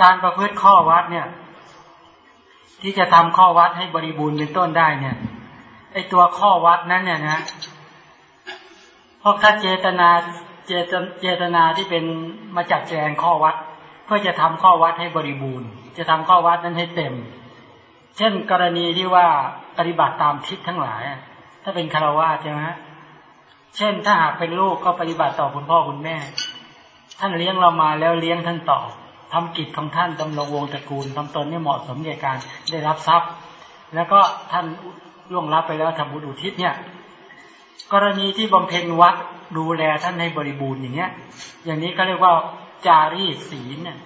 การประพฤติข้อวัดเนี่ย ที่จะทำข้อวัดให้บริบูรณ์เป็นต้นได้เนี่ยไอตัวข้อวัดนั้นเนี่ยนะเพราะถ้าเจตนาเจตเจตนาที่เป็นมาจัดแจงข้อวัด เพื่อจะทำข้อวัดให้บริบูรณ์ จะทำข้อวัดนั้นให้เต็ม เช่นกรณีที่ว่าปฏิบัติตามทิศทั้งหลาย ถ้าเป็นคารวะใช่ไหมเช่นถ้าหากเป็นลูกก็ปฏิบัติต่อคุณพ่อคุณแม่ ท่านเลี้ยงเรามาแล้วเลี้ยงท่านต่อ ทำกิจของท่านดำรงวงตระกูลทำตนให้เหมาะสมในการได้รับทรัพย์ แล้วก็ท่านล่วงรับไปแล้วทำบุญอุทิศเนี่ย กรณีที่บำเพ็ญวัดดูแลท่านให้บริบูรณ์อย่างเงี้ย อย่างนี้ก็เรียกว่าจารีศีลเนี่ย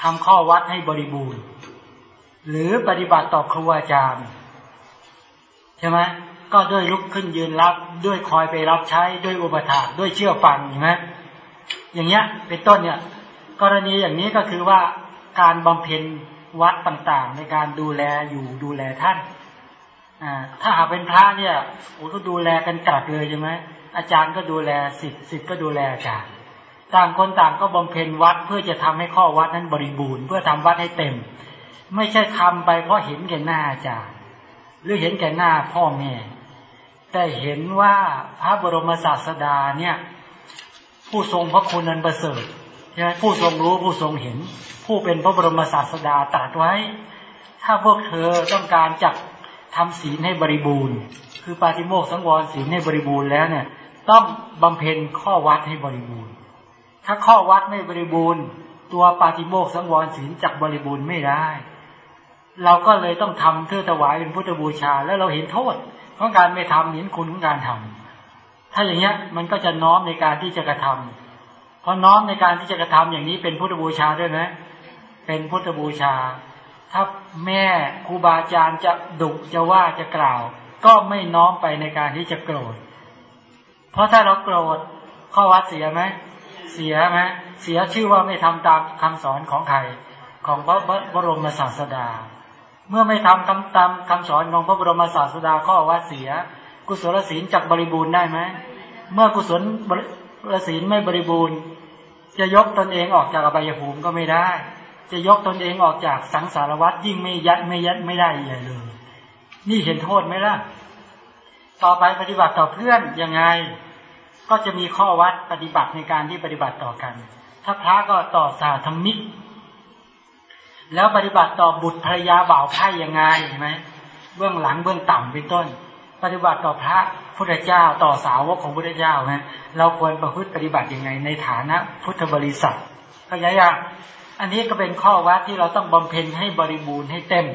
ทำข้อวัดให้บริบูรณ์ หรือปฏิบัติต่อครูอาจารย์ใช่ไหมก็ด้วยลุกขึ้นยืนรับ ด้วยคอยไปรับใช้ด้วยอุปถากด้วยเชื่อฟังใช่ไหมอย่างเงี้ย เป็นต้นเนี่ย กรณีอย่างนี้ก็คือว่าการบำเพ็ญวัดต่างๆ ในการดูแลอยู่ดูแลท่านถ้าหากเป็นพระเนี่ยโอ้ก็ดูแลกันกลับเลยใช่ไหมอาจารย์ก็ดูแลสิทธิ์สิทธิ์ก็ดูแลอาจารย์ต่างคนต่างก็บำเพ็ญวัดเพื่อจะทำให้ข้อวัดนั้นบริบูรณ์ เพื่อทำวัดให้เต็ม ไม่ใช่ทำไปเพราะเห็นแก่หน้าอาจารย์ หรือเห็นแก่หน้าพ่อแม่แต่เห็นว่าพระบรมศาสดาเนี่ย ผู้ทรงพระคุณนันประเสริฐ ใช่ไหมผู้ทรงรู้ผู้ทรงเห็น ผู้เป็นพระบรมศาสดาตรัสไว้ ถ้าพวกเธอต้องการจักทำศีลให้บริบูรณ์ คือปาฏิโมกสังวรศีลให้บริบูรณ์แล้วเนี่ย ต้องบำเพ็ญข้อวัดให้บริบูรณ์ ถ้าข้อวัดไม่บริบูรณ์ ตัวปาฏิโมกสังวรศีลจักบริบูรณ์ไม่ได้ เราก็เลยต้องทำเพื่อถวายเป็นพุทธบูชา แล้วเราเห็นโทษของการไม่ทำเห็นคุณของการทำถ้าอย่างเงี้ยมันก็จะน้อมในการที่จะกระทำ เพราะน้อมในการที่จะกระทำอย่างนี้เป็นพุทธบูชาด้วยไหมเป็นพุทธบูชา ถ้าแม่ครูบาอาจารย์จะดุจะว่าจะกล่าว ก็ไม่น้อมไปในการที่จะโกรธ เพราะถ้าเราโกรธข้อวัดเสียไหมเสียไหมเสียชื่อว่าไม่ทำตามคำสอนของใครของพระบรมศาสดา เมื่อไม่ทำคำตามคำสอนของพระบรมศาสดาข้อวัดเสีย กุศลศีลจักบริบูรณ์ได้ไหมเมื่อกุศลศีลไม่บริบูรณ์ จะยกตนเองออกจากอบายภูมิก็ไม่ได้ จะยกตนเองออกจากสังสารวัฏยิ่งไม่ยัดไม่ยัดไม่ได้ใหญ่เลย นี่เห็นโทษไหมล่ะ ต่อไปปฏิบัติต่อเพื่อนยังไง ก็จะมีข้อวัดปฏิบัติในการที่ปฏิบัติต่อกัน ถ้าพระก็ต่อสาธรรมิก แล้วปฏิบัติต่อบุตรภรรยาบ่าวไพ่ยังไงใช่ไหมเบื้องหลังเบื้องต่ำเป็นต้น ปฏิบัติต่อพระ พุทธเจ้าต่อสาวกของพุทธเจ้านะเราควรประพฤติปฏิบัติยังไงในฐานะพุทธบริษัทเข้าใจยังอันนี้ก็เป็นข้อวัดที่เราต้องบำเพ็ญให้บริบูรณ์ให้เต็ม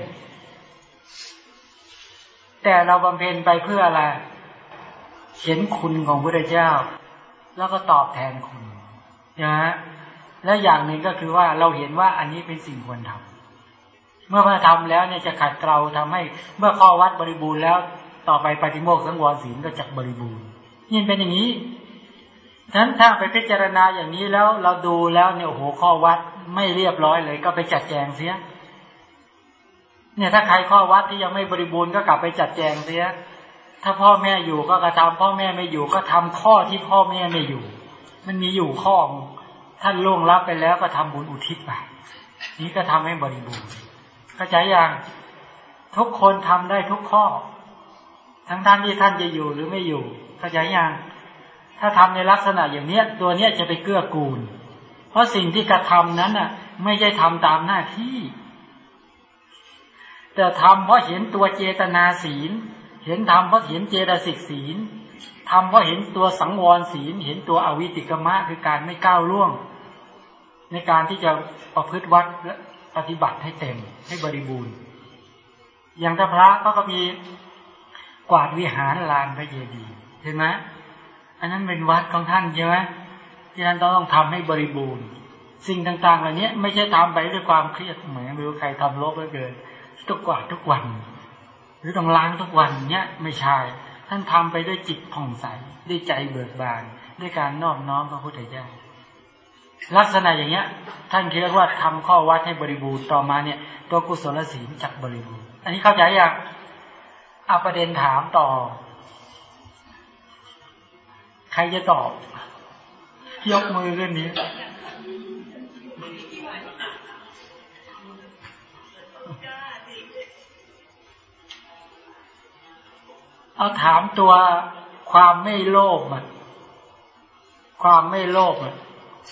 แต่เราบำเพ็ญไปเพื่ออะไรเห็นคุณของพระเจ้า แล้วก็ตอบแทนคุณนะฮะและอย่างหนึ่งก็คือว่าเราเห็นว่าอันนี้เป็นสิ่งควรทำเมื่อมาทำแล้วเนี่ยจะขัดเกลาทำให้เมื่อข้อวัดบริบูรณ์แล้ว ต่อไปปฏิโมกข์สังวรศีลก็จะบริบูรณ์ยิ่เป็นอย่างนี้ฉะนั้นถ้าไปพิจารณาอย่างนี้แล้วเราดูแล้วเนี่ยโอ้โหข้อวัดไม่เรียบร้อยเลย ก็ไปจัดแจงเสีย เนี่ยถ้าใครข้อวัดที่ยังไม่บริบูรณ์ก็กลับไปจัดแจงเสีย ถ้าพ่อแม่อยู่ก็กระทำพ่อแม่ไม่อยู่ก็ทำข้อที่พ่อแม่ไม่อยู่ มันมีอยู่ข้อท่านล่วงรับไปแล้วก็ทำบุญอุทิศไปนี้ก็ทำให้บริบูรณ์เข้าใจอย่างทุกคนทำได้ทุกข้อ ทั้งท่านที่ท่านจะอยู่หรือไม่อยู่ เข้าใจย่างถ้าทำในลักษณะอย่างเนี้ย ตัวเนี้ยจะไปเกื้อกูล เพราะสิ่งที่กระทำนั้นน่ะ ไม่ใช่ทำตามหน้าที่ แต่ทำเพราะเห็นตัวเจตนาศีล เห็นทำเพราะเห็นเจตสิกศีลทำเพราะเห็นตัวสังวรศีล เห็นตัวอวิติกมะคือการไม่ก้าวล่วง ในการที่จะประพฤติวัดและปฏิบัติให้เต็มให้บริบูรณ์ อย่างถ้าพระก็มี กวาดวิหารลานพระเยดีเห็นไหมอันนั้นเป็นวัดของท่านใช่ไหมที่ท่านต้องทำให้บริบูรณ์ สิ่งต่างๆเหล่านี้ไม่ใช่ทำไปด้วยความเครียดเหมือนไม่รู้ใครทำลบไปเกินทุกกวาดทุกวัน หรือต้องล้างทุกวันเนี้ยไม่ใช่ท่านทำไปด้วยจิตผ่องใสด้วยใจเบิกบาน ด้วยการนอบน้อมพระพุทธเจ้าลักษณะอย่างเงี้ย ท่านเรียกว่าทำข้อวัดให้บริบูรณ์ต่อมาเนี่ย ตัวกุศลศีลจักบริบูรณ์ อันนี้เข้าใจยัง เอาประเด็นถามต่อ ใครจะตอบ ยกมือขึ้นนี้ เอาถามตัวความไม่โลภอะความไม่โลภอะ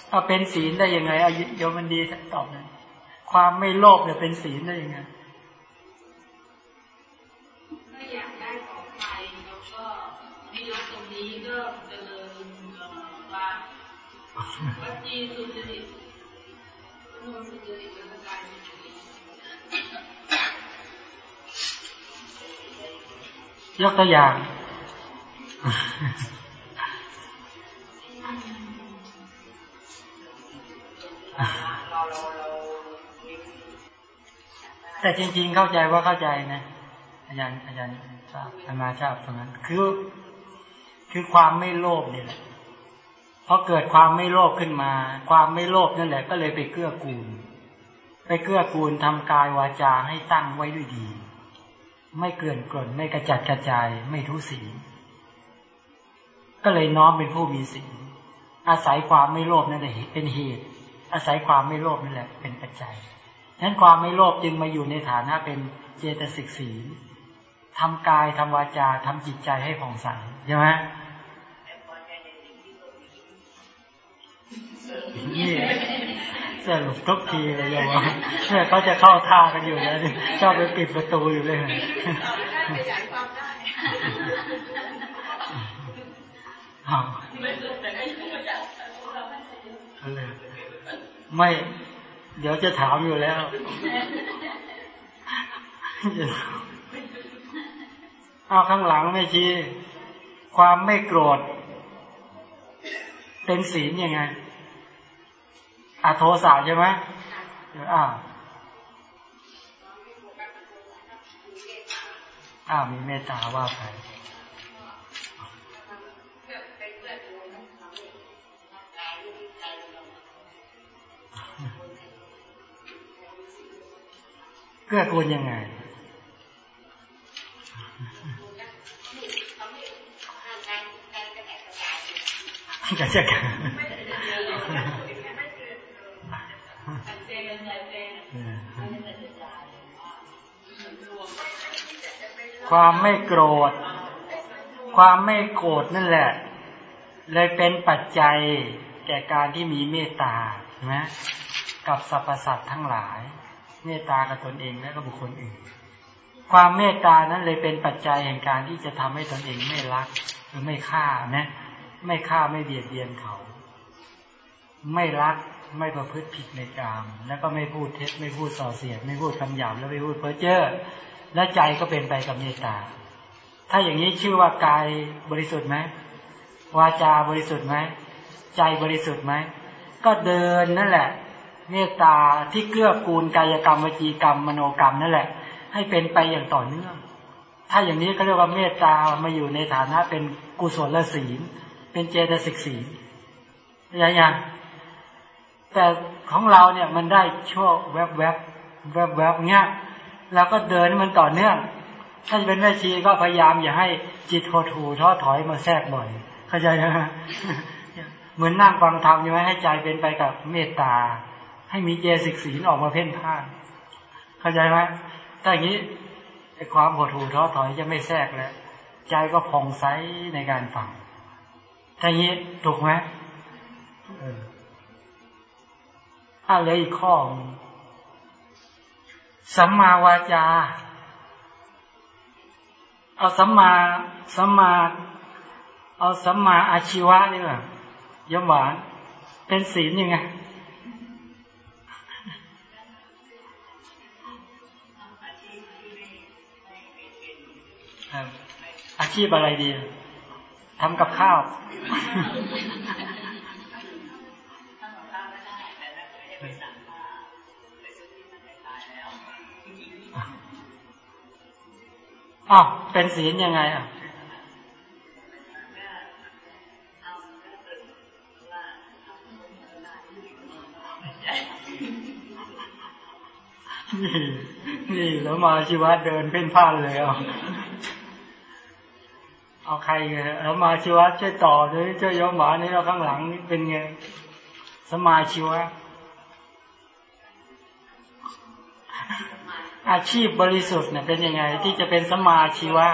เอาเป็นศีลได้ยังไงเอายมันดีตอบนะความไม่โลภเนี่ยเป็นศีลได้ยังไง ก็มีรักตรงนี้ก็เจริญว่าวัจีสุจริตมนสุจริตเป็นการยกตัวอย่างแต่จริงๆเข้าใจว่าเข้าใจนะอาจารย์อาจารย์ทราบ อามาทราบตรงนั้น คือ คือความไม่โลภนี่แหละพอเกิดความไม่โลภขึ้นมา ความไม่โลภนั่นแหละ ก็เลยไปเกื้อกูล ไปเกื้อกูลทำกายวาจาให้ตั้งไว้ด้วยดี ไม่เกลื่อนกล่นไม่กระจัดกระจายไม่ทุศีก็เลยน้อมเป็นผู้มีศีลอาศัยความไม่โลภนั่นแหละเป็นเหตุ อาศัยความไม่โลภนั่นแหละเป็นปัจจัยนั้นความไม่โลภจึงมาอยู่ในฐานะเป็นเจตสิกศีล ทำกายทำวาจาทำจิตใจให้ผ่องใสใช่ไหมนี่สรุปทุกทีเลยโยมเนี่ยเขาจะเข้าท่ากันอยู่แล้วชอบไปปิดประตูอยู่เลยไม่ เดี๋ยวจะถามอยู่แล้ว เอาข้างหลังไม่ชี้ความไม่โกรธ เป็นศีลยังไงอาโทสะใช่ไหมอ่าอ้ามีเมตตาว่าไปเกื้อกูลยังไง กระเจกันความไม่โกรธ ความไม่โกรธนั่นแหละ เลยเป็นปัจจัยแก่การที่มีเมตตาใช่ไหมกับสรรพสัตว์ทั้งหลาย เมตตากับตนเองและกับบุคคลอื่น ความเมตตานั้นเลยเป็นปัจจัยแห่งการที่จะทำให้ตนเองไม่รักหรือไม่ฆ่านะ ไม่ฆ่าไม่เบียดเบียนเขา ไม่รักไม่ประพฤติผิดในกาม แล้วก็ไม่พูดเท็จไม่พูดส่อเสียด ไม่พูดคำหยาบแล้วไม่พูดเพ้อเจ้อและใจก็เป็นไปกับเมตตา ถ้าอย่างนี้ชื่อว่ากายบริสุทธิ์ไหมวาจาบริสุทธิ์ไหมใจบริสุทธิ์ไหมก็เดินนั่นแหละ เมตตาที่เกื้อกูลกายกรรมวจีกรรมมโนกรรมนั่นแหละ ให้เป็นไปอย่างต่อเนื่อง ถ้าอย่างนี้ก็เรียกว่าเมตตามาอยู่ในฐานะเป็นกุศลศีล เป็นเจตสิกศีอย่างอย่างแต่ของเราเนี่ยมันได้ชั่วแวบแวบแวบแวบเงี้ยเราก็เดินมันต่อเนื่อง ถ้าเป็นแม่ชีก็พยายามอย่าให้จิตโทถูท้อถอยมาแทรกบ่อย เข้าใจไหมเหมือนนั่งฟังธรรมใช่ไหมให้ใจเป็นไปกับเมตตา ให้มีเจสิกศีลออกมาเพ่นพ่านเข้าใจไหมถ้าอย่างนี้ความโหดหูท้อถอยจะไม่แทรกแล้ว ใจก็ผ่องใสในการฟัง อย่างนี้ถูกไหมเอออะไรอีกข้อสัมมาวาจา เอาสัมมาสัมมาเอาสัมมาอาชีวะนี่แหละยมหวาน เป็นศีลยังไงอาชีพอะไรดี ทำกับข้าวอ้าวเป็นศีลยังไงอะนี่นี่แล้วมาชีวะเดินเพ่นพ่านเลยอะ เอาใครกันเรามาชีวะช่วยต่อหรือช่วยยกหมานี่เราข้างหลังนี่เป็นไงสมาชีวะอาชีพบริสุทธิ์เนี่ยเป็นยังไง ที่จะเป็นสมาชีวะ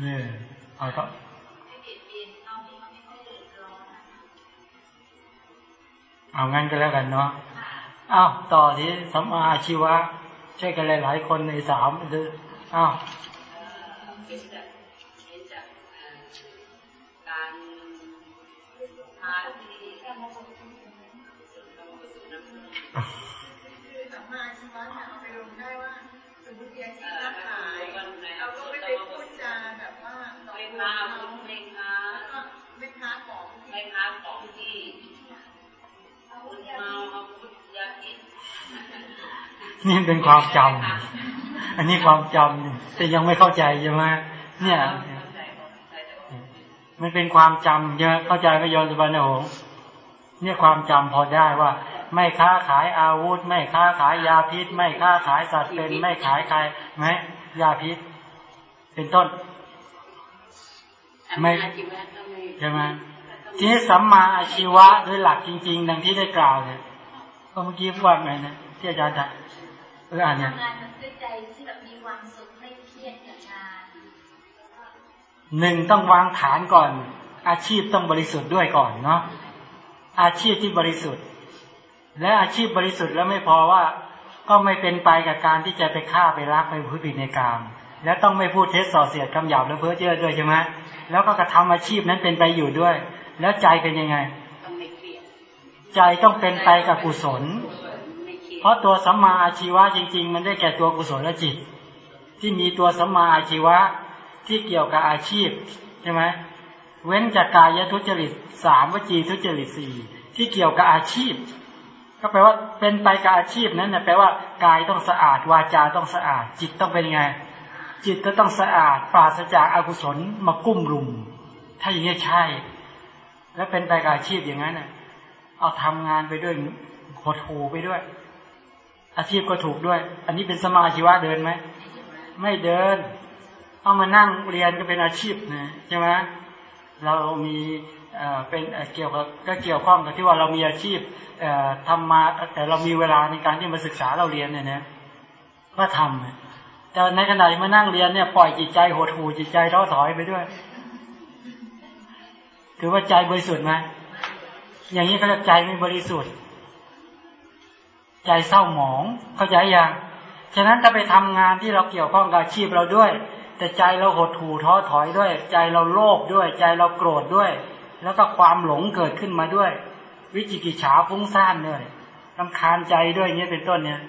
เนี่ยเอาก็ เอางั้นก็แล้วกันเนาะอ้าวต่อที่สัมมาอาชีวะช่วยกันหลาย ๆ คนในสามคือ้าว นี่เป็นความจำอันนี้ความจำแต่ยังไม่เข้าใจใช่ไหมเนี่ย มันเป็นความจำเยอะเข้าใจไหมโยมสุบรรณหงษ์เนี่ยความจำพอได้ว่า ไม่ค้าขายอาวุธ ไม่ค้าขายยาพิษ ไม่ค้าขายสัตว์เป็นไม่ขายใครไหมยาพิษ เป็นต้น ไม่ใช่ไหมทีนี้สัมมาอาชีวะโดยหลักจริง ๆ ดังที่ได้กล่าวเนี่ยก็เมื่อกี้พูดไงนะที่อาจารย์ เอออ่านเนี่ยทำงานมันด้วยใจที่แบบมีความสุขไม่เครียดกับงานหนึ่งต้องวางฐานก่อน อาชีพต้องบริสุทธิ์ด้วยก่อนเนาะอาชีพที่บริสุทธิ์ และอาชีพบริสุทธิ์แล้วไม่พอว่าก็ไม่เป็นไปกับการที่จะไปฆ่าไปรักไปพูดผิดในกามแล้วต้องไม่พูดเท็จส่อเสียดคำหยาบและเพ้อเจ้อด้วยใช่ไหมแล้วก็กระทำอาชีพนั้นเป็นไปอยู่ด้วย แล้วใจเป็นยังไง ใจต้องเป็นไปกับกุศล เพราะตัวสัมมาอาชีวะจริง ๆ มันได้แก่ตัวกุศลและจิต ที่มีตัวสัมมาอาชีวะที่เกี่ยวกับอาชีพใช่ไหมเว้นจากกายทุจริตสามวจีทุจริตสี่ที่เกี่ยวกับอาชีพ ก็แปลว่าเป็นไปกับอาชีพนั้นนะแปลว่ากายต้องสะอาดวาจาต้องสะอาด จิตต้องเป็นไง จิตก็ต้องสะอาดปราศจากอากุศลมากุ้มรุม ถ้าอย่างนี้ใช่ แล้วเป็นไปกับอาชีพอย่างนั้นนะเอาทำงานไปด้วยหดหูไปด้วย อาชีพก็ถูกด้วย อันนี้เป็นสมาชีวะเดินไหม ไม่เดิน เอามานั่งเรียนก็เป็นอาชีพนะใช่ไหมเรามีเอ่อเป็นเกี่ยวกับก็เกี่ยวข้องกับที่ว่าเรามีอาชีพเอ่อทำมาแต่เรามีเวลาในการที่มาศึกษาเราเรียนเนี่ยนะก็ทำแต่ในขณะที่มานั่งเรียนเนี่ยปล่อยจิตใจหดหูจิตใจท้อถอยไปด้วยถือว่าใจบริสุทธิ์ไหมอย่างนี้เขาเรียกใจไม่บริสุทธิ์ ใจเศร้าหมองเข้าใจยังฉะนั้นถ้าไปทำงานที่เราเกี่ยวข้องกับอาชีพเราด้วย แต่ใจเราหดหู่ท้อถอยด้วย ใจเราโลภด้วย ใจเราโกรธด้วย แล้วก็ความหลงเกิดขึ้นมาด้วย วิจิกิจฉาฟุ้งซ่านเลยลำคาญใจด้วยเงี้ยเป็นต้นเนี่ย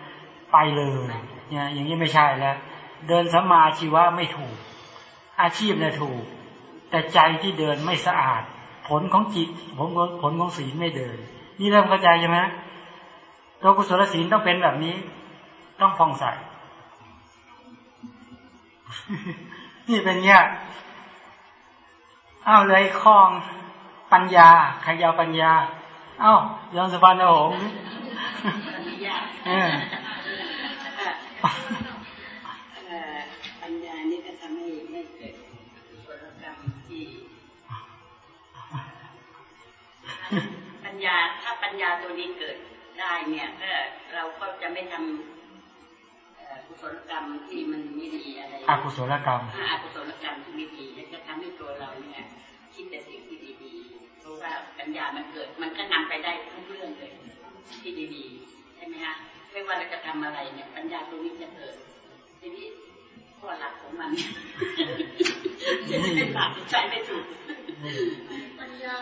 ไปเลยเนี่ยอย่างนี้ไม่ใช่แล้ว เดินสมาชีวะไม่ถูก อาชีพเนี่ยถูก แต่ใจที่เดินไม่สะอาด ผลของจิตผลผลของศีลไม่เดิน นี่เริ่มเข้าใจใช่ไหม ตัวกุศลศีลต้องเป็นแบบนี้ ต้องผ่องใสนี่เป็นเนี้ยอ้าวเลยคลองปัญญาใครยาวปัญญา เอ้ายอนสุพรรณหงษ์เออเอ่อปัญญานี่ก็ทำให้ให้เกิดกุศลกรรมที่ปัญญาถ้าปัญญาตัวนี้เกิด ได้เนี่ยก็เราก็จะไม่ทำเอ่อกุศลกรรมที่มันไม่ดีอะไรอกุศลกรรมอากุศลกรรมที่ไม่ดีและจะทำให้ตัวเราเนี่ยคิดแต่สิ่งที่ดีๆเพราะว่าปัญญามันเกิด มันก็นำไปได้ทุกเรื่องเลยที่ดีๆใช่ไหมฮะไม่ว่าเราจะทำอะไรเนี่ย ปัญญาตัวนี้จะเกิดทีนี้ข้อหลักของมันจะเป็นหลักใจไม่ถูกปัญญา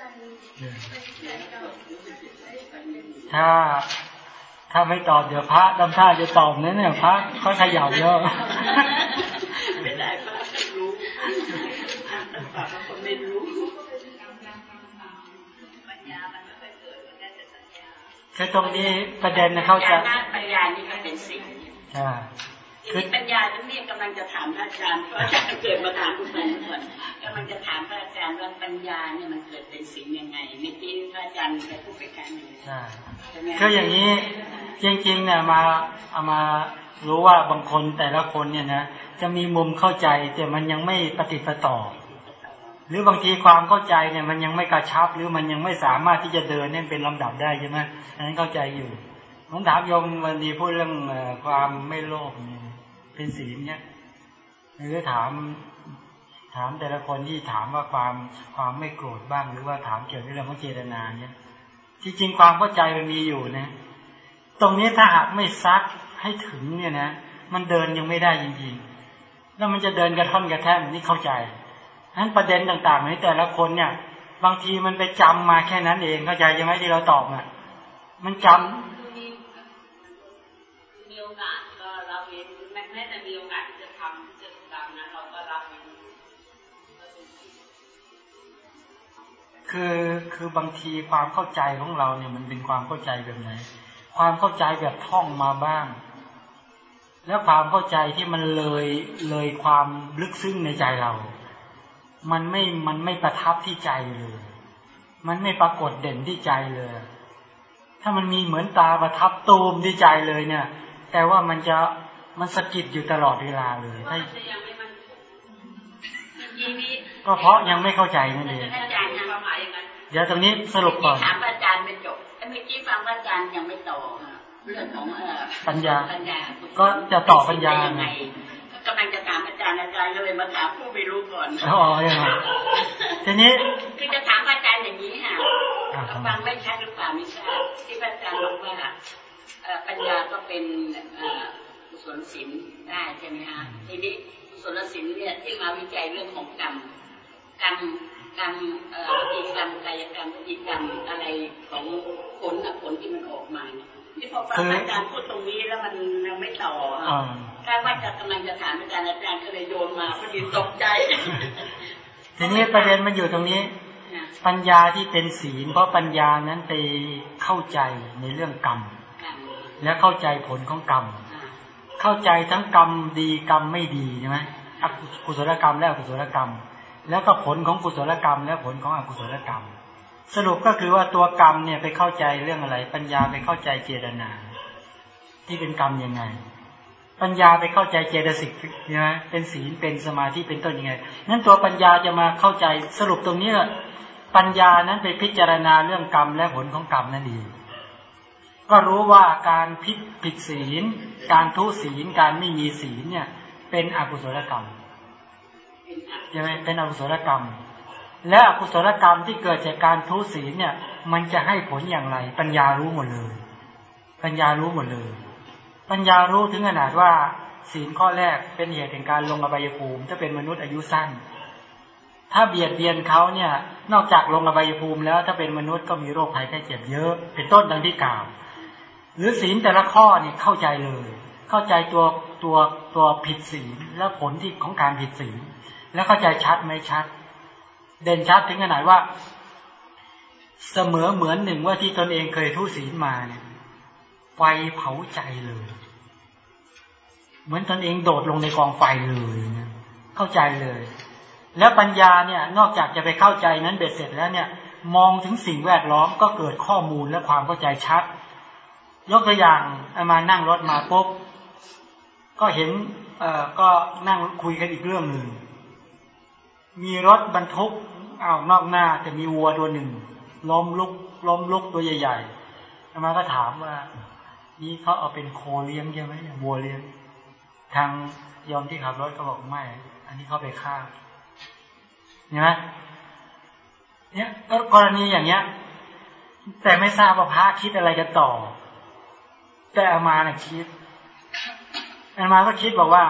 ก็เป็นใจเป็นใจเราถ้าถ้าไม่ตอบเดี๋ยวพระดำท่าจะตอบเนี่ยเนี่ยพระเขาขยับเยอะไม่ได้เพราะเรารู้ปากบางคนไม่รู้ปัญญามันไม่ค่อยเกิดมันได้แต่สัญญาคือตรงนี้ประเด็นนะเขาจะปัญญานี่ก็เป็นสิ่งใช่ ทีนี้ปัญญาที่นี่กำลังจะถามพระอาจารย์เพราะอาจารย์เกิดมาถามคุณก่อนกำลังจะถามพระอาจารย์ว่าปัญญาเนี่ยมันเกิดเป็นสิ่งยังไงเมื่อกี้พระอาจารย์ได้พูดไปครั้งหนึ่งใช่ใช่ไหมคืออย่างนี้จริงๆเนี่ยมาเอามารู้ว่าบางคนแต่ละคนเนี่ยนะจะมีมุมเข้าใจแต่มันยังไม่ปฏิดประต่อ หรือบางทีความเข้าใจเนี่ยมันยังไม่กระชับ หรือมันยังไม่สามารถที่จะเดินเนี่ยเป็นลำดับได้ใช่ไหมอันนั้นเข้าใจอยู่ผมถามโยมวันนี้พูดเรื่องเอ่อความไม่โลภเนี่ย เป็นศีลเนี่ยหรือถาม ถามแต่ละคนที่ถามว่าความความไม่โกรธบ้าง หรือว่าถามเกี่ยวกับเรื่องของเจตนาเนี่ย ที่จริงความเข้าใจมันมีอยู่นะ ตรงนี้ถ้าหากไม่ซักให้ถึงเนี่ยนะมันเดินยังไม่ได้จริงๆ แล้วมันจะเดินกระท่อนกระแท่นนี่เข้าใจนั้นประเด็นต่างๆในแต่ละคนเนี่ย บางทีมันไปจำมาแค่นั้นเองเข้าใจยังไหมที่เราตอบอะ มันจำมีโอกาส มีโอกาสที่จะทำจะทำนะเราก็รับเว้นคือคือบางทีความเข้าใจของเราเนี่ยมันเป็นความเข้าใจแบบไหน ความเข้าใจแบบท่องมาบ้าง แล้วความเข้าใจที่มันเลยเลยความลึกซึ้งในใจเรา มันไม่มันไม่ประทับที่ใจเลย มันไม่ปรากฏเด่นที่ใจเลย ถ้ามันมีเหมือนตาประทับตูมที่ใจเลยเนี่ย แต่ว่ามันจะ มันสะกิดอยู่ตลอดเวลาเลยว่าถ้ามันจะยังไม่มันคงจริงๆนี่ก็เพราะยังไม่เข้าใจนั่นเองอาจารย์ความหมายอย่างนั้นเดี๋ยวตรงนี้สรุปก่อนถามอาจารย์ไม่จบไอ้เมื่อกี้ฟังอาจารย์ยังไม่ต่อค่ะเรื่องของเอ่อปัญญาปัญญา ก็จะต่อปัญญาได้ยังไงกำลังจะถามอาจารย์อาจารย์ก็เลยมาถามผู้ไม่รู้ก่อนอ๋อยังไงทีนี้คือจะถามอาจารย์อย่างนี้ค่ะอ่าครับฟังไม่ชัดหรือเปล่าไม่ทราบที่อาจารย์บอกว่าเอ่อปัญญาก็เป็นเอ่อกุ ศลศีลได้ใช่ไหมคะทีนี้กุศลศีลเนี่ยที่มาวิจัยเรื่องของกรรมกรรมกรรมเอ่อวิธีกรรมกายกรรมวิธีกรรมอะไรของผลอะผลที่มันออกมาเนี่ยที่พอฟังอาจารย์พูดตรงนี้แล้วมันยังไม่ต่ออะอ่าคาดว่าจะกำลังจะถามอาจารย์อาจารย์ก็เลยโยนมาพอดีตกใจ ทีนี้ประเด็นมันอยู่ตรงนี้นะปัญญาที่เป็นศีล เพราะปัญญานั้นไปเข้าใจในเรื่องกรรมกรรมและเข้าใจผลของกรรมอ่า เข้าใจทั้งกรรมดีกรรมไม่ดีใช่ไหมอกุศลกรรมและอกุศลกรรม แล้วก็ผลของกุศลกรรม และผลของอกุศลกรรม สรุปก็คือว่าตัวกรรมเนี่ยไปเข้าใจเรื่องอะไร ปัญญาไปเข้าใจเจตนา ที่เป็นกรรมยังไง ปัญญาไปเข้าใจเจตสิกใช่ไหมเป็นศีลเป็นสมาธิเป็นต้นยังไงนั้นตัวปัญญาจะมาเข้าใจสรุปตรงนี้ปัญญานั้นไปพิจารณาเรื่องกรรมและผลของกรรมนั่นเอง ก็รู้ว่าการผิดผิดศีล การทุศีล การไม่มีศีลเนี่ย เป็นอกุศลกรรมใช่ไหมเป็นอกุศลกรรม และอกุศลกรรมที่เกิดจากการทุศีลเนี่ย มันจะให้ผลอย่างไร ปัญญารู้หมดเลย ปัญญารู้หมดเลย ปัญญารู้ถึงขนาดว่า ศีลข้อแรกเป็นเหตุแห่งการลงอบายภูมิถ้าเป็นมนุษย์อายุสั้น ถ้าเบียดเบียนเขาเนี่ย นอกจากลงอบายภูมิแล้วถ้าเป็นมนุษย์ก็มีโรคภัยไข้เจ็บเยอะ เป็นต้นดังที่กล่าว หรือศีลแต่ละข้อเนี่ยเข้าใจเลย เข้าใจตัวตัวตัวผิดศีลและผลที่ของการผิดศีลแล้วเข้าใจชัดไหมชัด เด่นชัดถึงขนาดว่า เสมอเหมือนหนึ่งว่าที่ตนเองเคยทุศีลมาเนี่ยไฟเผาใจเลย เหมือนตนเองโดดลงในกองไฟเลยนะเข้าใจเลย แล้วปัญญาเนี่ยนอกจากจะไปเข้าใจนั้นเบ็ดเสร็จแล้วเนี่ย มองถึงสิ่งแวดล้อมก็เกิดข้อมูลและความเข้าใจชัด ยกตัวอย่างเอามานั่งรถมาปุ๊บก็เห็นเอ่อก็นั่งคุยกันอีกเรื่องหนึ่ง มีรถบรรทุกเอานอกหน้าจะมีวัวตัวหนึ่งล้มลุกล้มลุกตัวใหญ่ๆอามาก็ถามว่า นี่เขาเอาเป็นโคเลี้ยงใช่ไหมวัวเลี้ยง ทางยอมที่ขับรถก็บอกไม่ อันนี้เขาไปฆ่าเห็นไหมเนี่ยก็กรณีอย่างเนี้ย แต่ไม่ทราบว่าพระคิดอะไรกันต่อ แต่อามานะคิดอามาก็คิดบอกว่า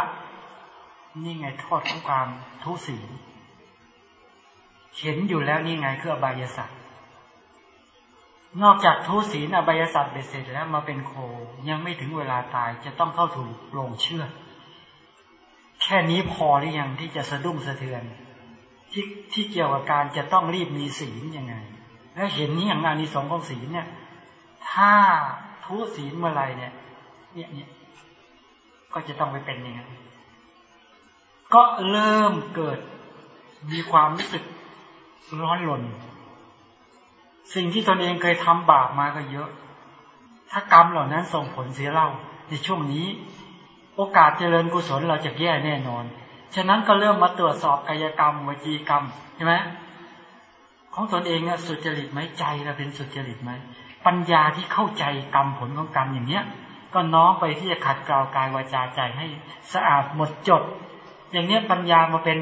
นี่ไงโทษของความทุศีลเห็นอยู่แล้วนี่ไงคืออบายสัตว์นอกจากทุศีลอบายสัตว์เบ็ดเสร็จแล้วมาเป็นโค ยังไม่ถึงเวลาตายจะต้องเข้าถูกโรงเชือดแค่นี้พอหรือยังที่จะสะดุ้งสะเทือน ที่ที่เกี่ยวกับการจะต้องรีบมีศีลยังไง แล้วเห็นนี้อย่างอานิสงส์ของศีลเนี่ย ถ้า ทุศีลเมื่อไรเนี่ย เนี่ยเนี่ยก็จะต้องไปเป็นอย่างนั้นก็เริ่มเกิดมีความรู้สึกร้อนรนสิ่งที่ตนเองเคยทำบาปมาก็เยอะ ถ้ากรรมเหล่านั้นส่งผลเสียเล่าในช่วงนี้ โอกาสเจริญกุศลเราจะแย่แน่นอน ฉะนั้นก็เริ่มมาตรวจสอบกายกรรมวจีกรรมใช่ไหมของตนเองอะสุจริตไหมใจเราเป็นสุจริตไหม ปัญญาที่เข้าใจกรรมผลของกรรมอย่างเนี้ย ก็น้อมไปที่จะขัดเกลากายวาจาใจให้สะอาดหมดจด อย่างเนี้ยปัญญามาเป็น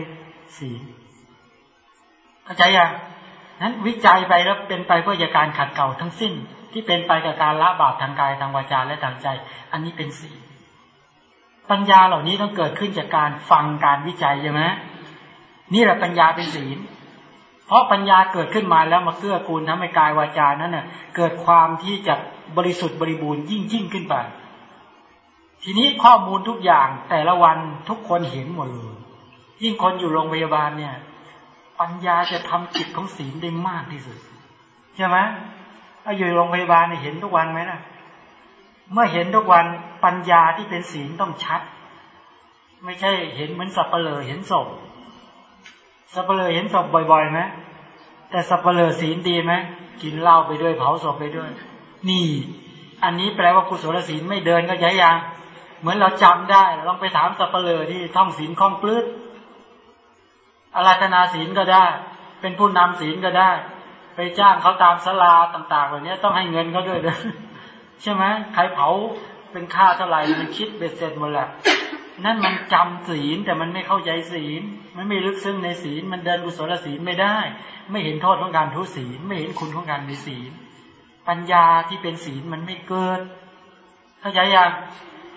ศีลเข้าใจยังนั้นวิจัยไปแล้วเป็นไปเพื่อการขัดเกลาทั้งสิ้น ที่เป็นไปกับการละบาปทางกายทางวาจาและทางใจ อันนี้เป็นศีลปัญญาเหล่านี้ต้องเกิดขึ้นจากการฟังการวิจัยใช่ไหมนี่แหละปัญญาเป็นศีล เพราะปัญญาเกิดขึ้นมาแล้วมาเกื้อกูลทำให้กายวาจานั้นเน่ะเกิดความที่จะบริสุทธิ์บริบูรณ์ยิ่งยิ่งขึ้นไป ทีนี้ข้อมูลทุกอย่างแต่ละวันทุกคนเห็นหมดเลยยิ่งคนอยู่โรงพยาบาลเนี่ย ปัญญาจะทำจิตของศีลได้มากที่สุดใช่ไหมถ้าอยู่โรงพยาบาลเนี่ยเห็นทุกวันไหมนะเมื่อเห็นทุกวันปัญญาที่เป็นศีลต้องชัด ไม่ใช่เห็นเหมือนสับเปลือเห็นศพ สับเปลือเห็นศพบ่อยๆไหมแต่สับเปลือศีลดีไหมกินเหล้าไปด้วยเผาศพไปด้วย นี่ อันนี้แปลว่ากุศลศีลไม่เดินก็ใช้ยังเหมือนเราจำได้เราลองไปถามสับเปลือที่ท่องศีลคล่องปลื้ดอาราธนาศีลก็ได้ เป็นผู้นำศีลก็ได้ ไปจ้างเขาตามสลาต่างๆแบบนี้ต้องให้เงินเขาด้วยนะใช่ไหมใครเผาเป็นค่าเท่าไหร่มันคิดเบ็ดเสร็จหมดแหละ นั่นมันจำศีลแต่มันไม่เข้าใจศีล มันไม่ลึกซึ้งในศีล มันเดินกุศลศีลไม่ได้ ไม่เห็นโทษของการทุศีล ไม่เห็นคุณของการมีศีล ปัญญาที่เป็นศีลมันไม่เกิด เข้าใจยัง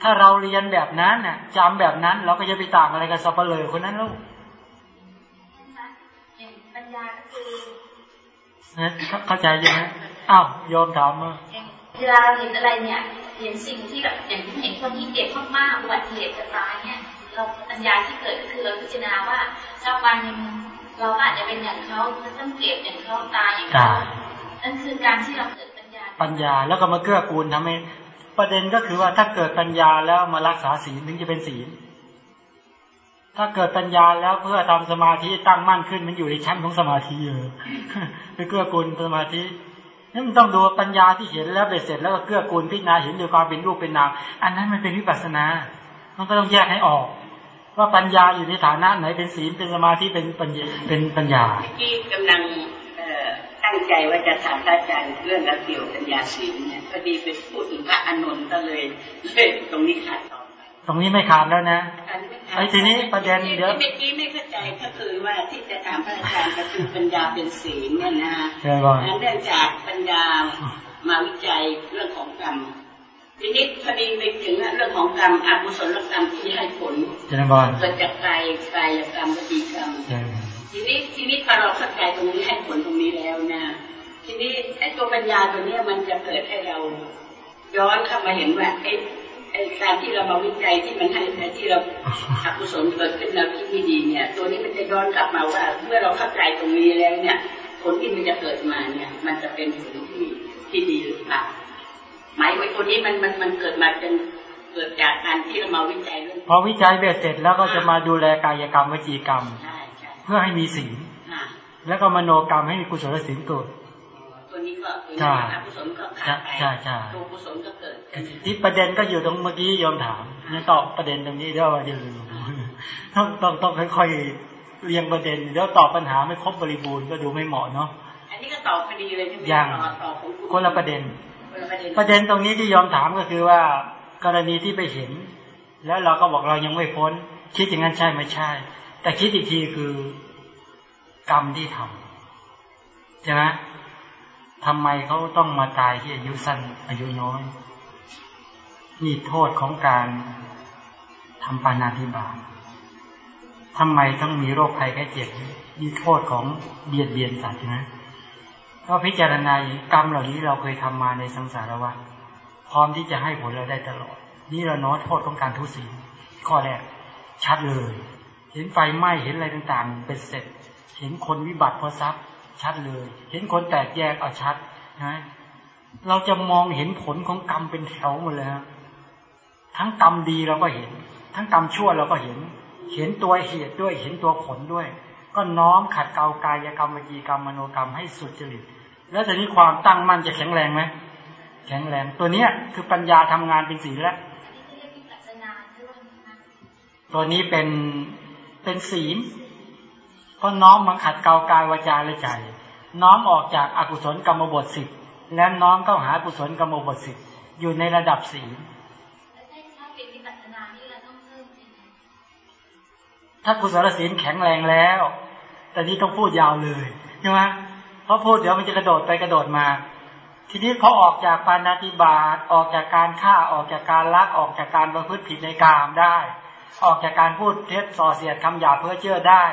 ถ้าเราเรียนแบบนั้นน่ะจำแบบนั้นเราก็จะไปต่างอะไรกับสัปเหร่อคนนั้นลูกอย่างปัญญาก็คือเข้าใจยังไหมอ้าวโยมถามมาอย่างเวลาเราเห็นอะไรเนี่ย เห็นสิ่งที่แบบอย่างที่เห็นคนที่เจ็บมากๆอุบัติเหตุจะตายเนี่ยเราปัญญาที่เกิดก็คือเราพิจารณาว่าสักวันหนึ่งเราก็อาจจะเป็นอย่างเขาต้องเจ็บอย่างเขาตายอย่างเขานั่นคือการที่เราเกิดปัญญา ปัญญาแล้วก็มาเกื้อกูลทำให้ประเด็นก็คือว่าถ้าเกิดปัญญาแล้วมารักษาศีลถึงจะเป็นศีล ถ้าเกิดปัญญาแล้วเพื่อทำสมาธิตั้งมั่นขึ้นมันอยู่ในชั้นของสมาธิเออไปเกื้อกูลสมาธิ นี่มันต้องดูปัญญาที่เห็นแล้วเบ็ดเสร็จแล้วก็เกื้อกูลพิจารณาเห็นด้วยความเป็นรูปเป็นนามอันนั้นมันเป็นวิปัสสนา มันก็ต้องแยกให้ออก ว่าปัญญาอยู่ในฐานะไหนเป็นศีลเป็นสมาธิเป็นปัญญาเป็นปัญญาที่กำลังตั้งใจว่าจะถามพระอาจารย์เรื่องระเกี่ยวปัญญาศีลเนี่ยพอดีไปพูดถึงพระอานนท์ก็เลยเลยตรงนี้ขาดตอน ตรงนี้ไม่ขาดแล้วนะไอ้ทีนี้ประเด็นเดี๋ยวเมื่อกี้ไม่เข้าใจก็คือว่าที่จะถามพระอาจารย์ก็คือปัญญาเป็นศีลเนี่ยนะใช่ป่ะเนื่องจากปัญญามาวิจัยเรื่องของกรรมทีนี้พอดีไปถึงเรื่องของกรรมอกุศลกรรมที่ให้ผลเจริญบอลเกิดจากกายกายกรรมวจีกรรมใช่ทีนี้ทีนี้พอเราเข้าใจตรงนี้ให้ผลตรงนี้แล้วนะ ทีนี้ไอ้ตัวปัญญาตัวเนี้ยมันจะเกิดให้เรา ย้อนเข้ามาเห็นว่าไอ้ ไอ้การที่เรามาวิจัยที่มันให้ไอ้ที่เราอกุศลเกิดขึ้นแล้วที่ไม่ดีเนี่ย ตัวนี้มันจะย้อนกลับมาว่า เมื่อเราเข้าใจตรงนี้แล้วเนี่ย ผลที่มันจะเกิดมาเนี่ย มันจะเป็นผลที่ที่ดีหรือเปล่าหมายว่าตัวนี้มันมันมันเกิดมาจนเกิดจากการที่เรามาวิจัยเรื่องพอวิจัยเบ็ดเสร็จแล้วก็จะมาดูแลกายกรรมวจีกรรมใช่ใช่เพื่อให้มีศีลอ่าแล้วก็มโนกรรมให้มีกุศลศีลเกิด ตัวนี้ก็ตัวใช่นี้อกุศลก็ขาดไปใช่ใช่ตัวกุศลก็เกิดขึ้นที่ประเด็นก็อยู่ตรงเมื่อกี้โยมถามเนี่ยตอบประเด็นตรงนี้เดี๋ยวว่าจะลืมต้องต้องต้องค่อยๆเรียงประเด็นเดี๋ยวตอบปัญหาไม่ครบบริบูรณ์ก็ดูไม่เหมาะเนาะอันนี้ก็ตอบพอดีเลยใช่ไหมยังตอบตอบของณคนละประเด็นคนละประเด็น ประเด็นตรงนี้ที่ยอมถามก็คือว่ากรณีที่ไปเห็น แล้วเราก็บอกเรายังไม่พ้น คิดอย่างนั้นใช่ไม่ใช่ แต่คิดอีกทีคือกรรมที่ทำใช่ไหม ทำไมเขาต้องมาตายที่อายุสั้นอายุน้อย นี่โทษของการทำปานาธิบาตทำไมต้องมีโรคภัยแค่เจ็บนี่โทษของเบียดเบียนสัตว์ใช่ไหมก็พิจารณาอย่างกรรมเหล่านี้เราเคยทำมาในสังสารวัฏพร้อมที่จะให้ผลเราได้ตลอด นี่เราน้ตโทษของการทุศีลข้อแรก ชัดเลย เห็นไฟไหม้เห็นอะไรต่างๆ เป็นเสร็จ เห็นคนวิบัติเพราะทรัพย์ ชัดเลย เห็นคนแตกแยกเอาชัดนะเราจะมองเห็นผลของกรรมเป็นแถวหมดเลยฮะทั้งกรรมดีเราก็เห็น ทั้งกรรมชั่วเราก็เห็น เห็นตัวเหตุด้วย เห็นตัวผลด้วย ก็น้อมขัดเกลากายกรรมวจีกรรมมโนกรรมให้สุดจริต แล้วทีนี้ความตั้งมั่นจะแข็งแรงไหมแข็งแรง ตัวเนี้ยคือปัญญาทำงานเป็นศีลแล้วอันนี้เรียกวิปัสสนาด้วยนะคะตัวนี้เป็นเป็นศีล ก็น้อมมาขัดเกลากายวาจาและใจ น้อมออกจากอากุศลกรรมบทสิบและน้อมเข้าหากุศลกรรมบทสิบอยู่ในระดับศีลแล้วถ้าถ้าเป็นวิปัสสนานี่เราต้องเพิ่มใช่ไหมถ้ากุศลศีลแข็งแรงแล้ว แต่นี้ต้องพูดยาวเลยใช่ไหมเพราะพูดเดี๋ยวมันจะกระโดดไปกระโดดมา ทีนี้พอออกจากปานาติบาตออกจากการฆ่าออกจากการลักออกจากการประพฤติผิดในกามได้ ออกจากการพูดเท็จส่อเสียดคำหยาเพื่อเชื่อได้